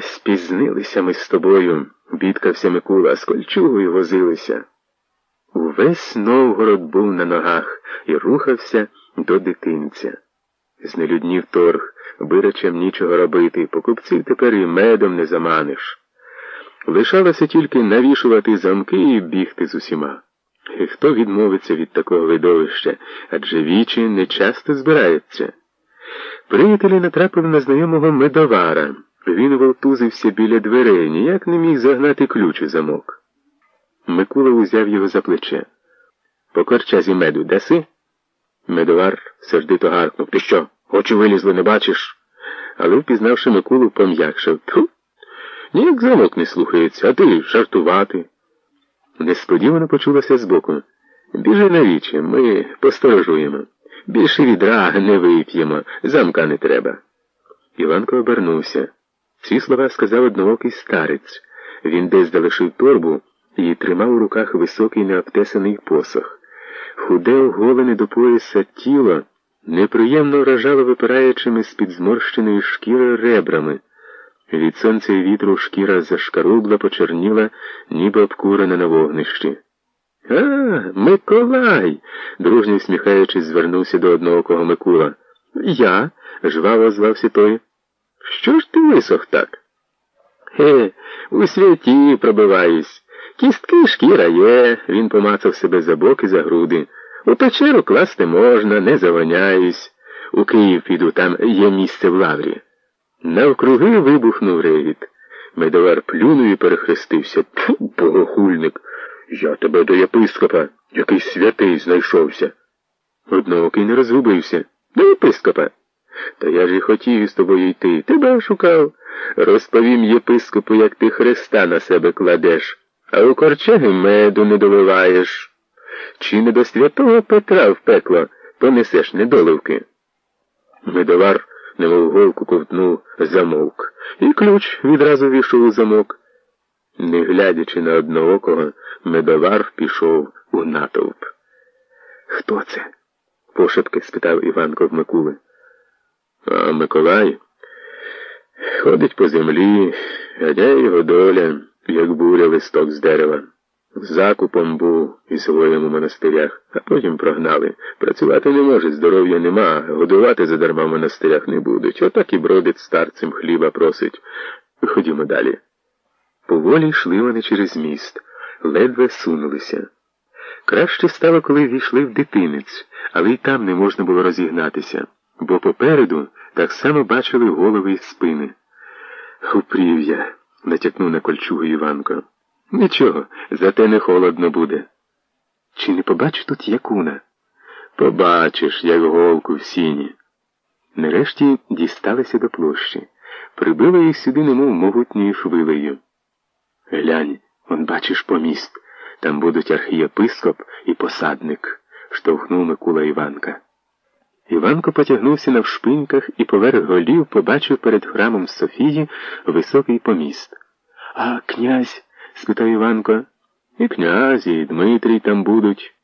Спізнилися ми з тобою, бідкався Микула, з кольчугою возилися. Увесь Новгород був на ногах і рухався до дитинця. Знелюднів торг, бирачам нічого робити, покупців тепер і медом не заманиш. Лишалося тільки навішувати замки і бігти з усіма. І Хто відмовиться від такого видовища, адже вічі не часто збираються. Приятелі натрапили на знайомого медовара. Він волтузився біля дверей, ніяк не міг загнати ключ у замок. Микула узяв його за плече. По корчазі меду даси? Медовар сердито гаркнув. Ти що? Очі вилізли, не бачиш? Але, впізнавши Микулу, пом'якшав. Ту. Ніяк замок не слухається, а ти жартувати. Несподівано почулося збоку. Біжи на вічі, ми посторожуємо. Більше відра не вип'ємо, замка не треба. Іванко обернувся. Ці слова сказав одноокий старець. Він десь залишив торбу і тримав у руках високий необтесаний посох. Худе оголене до пояса тіло неприємно вражало випираючими з-під зморщеної шкіри ребрами. Від сонця і вітру шкіра зашкарубла, почерніла, ніби обкурена на вогнищі. А, Миколай. дружньо всміхаючись, звернувся до одноокого Микула. Я, жваво звався той. Що ж ти висох так? Хе, у святі пробиваюсь. Кістки шкіра є, він помацав себе за боки за груди. У печеру класти можна, не завоняюсь. У Київ піду, там є місце в лаврі. Навкруги вибухнув ревіт. Медовар плюнув і перехрестився. Тьфу, богохульник. Я тебе до єпископа, який святий знайшовся. Одноокий не розгубився. До єпископа. Та я ж і хотів з тобою йти. Тебе шукав. Розповім єпископу, як ти хреста на себе кладеш, а у корчеги меду не доливаєш. Чи не до святого Петра в пекло понесеш недоливки? Медовар, немов голку ковтнув, замовк, і ключ відразу війшов у замок. Не глядячи на одноокого, медовар пішов у натовп. Хто це? пошепки спитав Іванко в Микули. А Миколай ходить по землі, гадяє його доля, як буря листок з дерева. Закупом був і своєму монастирях, а потім прогнали. Працювати не може, здоров'я нема, годувати задарма в монастирях не будуть. Отак і бродить старцем хліба просить. Ходімо далі. Поволі йшли вони через міст, ледве сунулися. Краще стало, коли війшли в дитинець, але й там не можна було розігнатися, бо попереду так само бачили голови й спини. Хупрів я, натякнув на кольчугу Іванко. Нічого, зате не холодно буде. Чи не побачиш тут якуна? Побачиш, як голку в сіні. Нарешті дісталися до площі. Прибили їх сюди, немов могутньою хвилею. Глянь, он бачиш поміст. Там будуть архієпископ і посадник, штовхнув Микула Іванка. Іванко потягнувся на вшпиньках і поверх голів побачив перед храмом Софії високий поміст. А князь? спитав Іванко. І князі, і Дмитрій там будуть.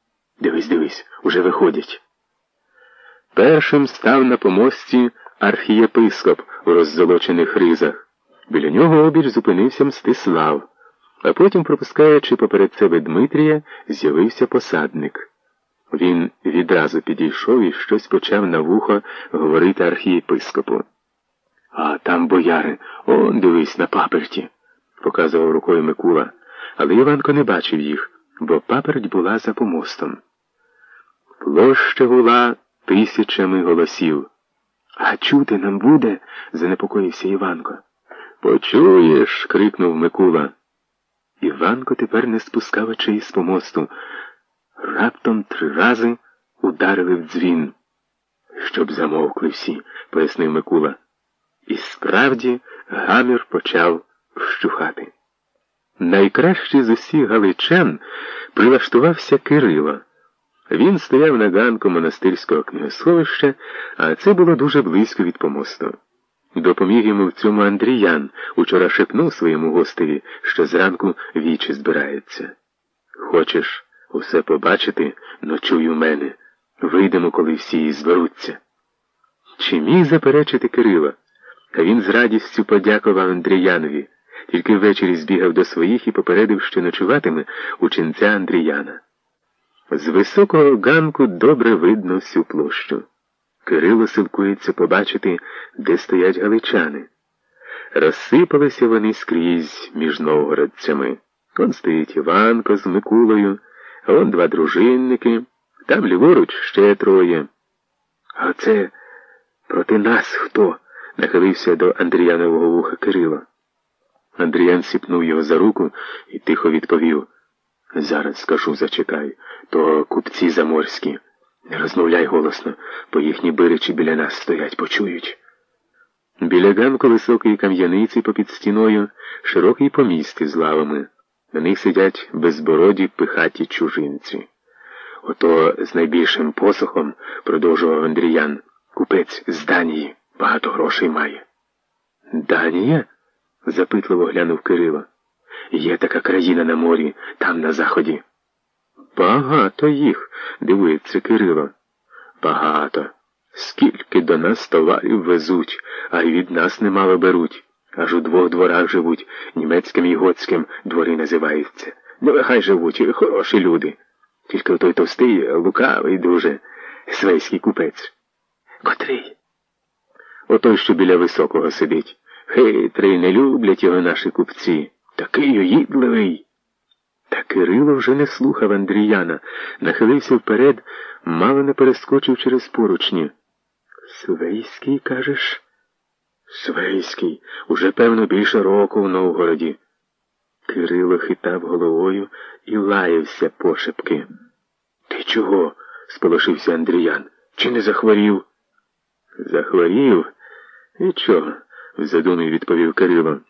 Дивись, дивись, уже виходять. Першим став на помості архієпископ у роззолочених ризах. Біля нього обіч зупинився Мстислав, а потім, пропускаючи поперед себе Дмитрія, з'явився посадник. Він відразу підійшов і щось почав на вухо говорити архієпископу. А там бояри, он дивись на паперті, показував рукою Микула, але Іванко не бачив їх, бо паперть була за помостом. Площа гула тисячами голосів. А чути нам буде? занепокоївся Іванко. Почуєш. крикнув Микула. Іванко тепер не спускав очей з помосту. Раптом три рази ударили в дзвін. Щоб замовкли всі, пояснив Микула. І справді гамір почав вщухати. Найкраще з усіх галичан прилаштувався Кирило. Він стояв на ганку монастирського книгосховища, а це було дуже близько від помосту. Допоміг йому в цьому Андріян, учора шепнув своєму гостеві, що зранку вічі збирається. Хочеш усе побачити, ночуй у мене. Вийдемо, коли всі її зберуться. Чи міг заперечити Кирила? А він з радістю подякував Андріянові, тільки ввечері збігав до своїх і попередив, що ночуватиме у ченця Андріяна. З високого ганку добре видно всю площу. Кирило силкується побачити, де стоять галичани. Розсипалися вони скрізь між новгородцями. Он стоїть Іванко з Микулою, он два дружинники, там ліворуч ще троє. А це проти нас хто? нахилився до Андріянового вуха Кирило. Андріян сіпнув його за руку і тихо відповів. Зараз скажу, зачекай, то купці заморські. Не розмовляй голосно, бо їхні биричі біля нас стоять, почують. Біля ганку високої кам'яниці попід стіною широкий поміст із лавами. На них сидять безбороді пихаті чужинці. Ото з найбільшим посохом, продовжував Андріян, купець з Данії багато грошей має. Данія? запитливо глянув Кирило. Є така країна на морі, там на заході. Багато їх, дивиться Кирило. Багато. Скільки до нас товарів везуть, а й від нас немало беруть. Аж у двох дворах живуть, німецьким і готським двори називаються. Нехай живуть, хороші люди. Тільки той товстий, лукавий дуже, свейський купець. Котрий? Отой, що біля високого сидить. Хитрий, не люблять його наші купці. Такий уїдливий. Та Кирило вже не слухав Андріяна, нахилився вперед, мало не перескочив через поручні. Свейський, кажеш? Свейський, уже, певно, більше року в Новгороді. Кирило хитав головою і лаявся пошепки. Ти чого? сполошився Андріян. Чи не захворів? Захворів? І чого? в задумі відповів Кирило.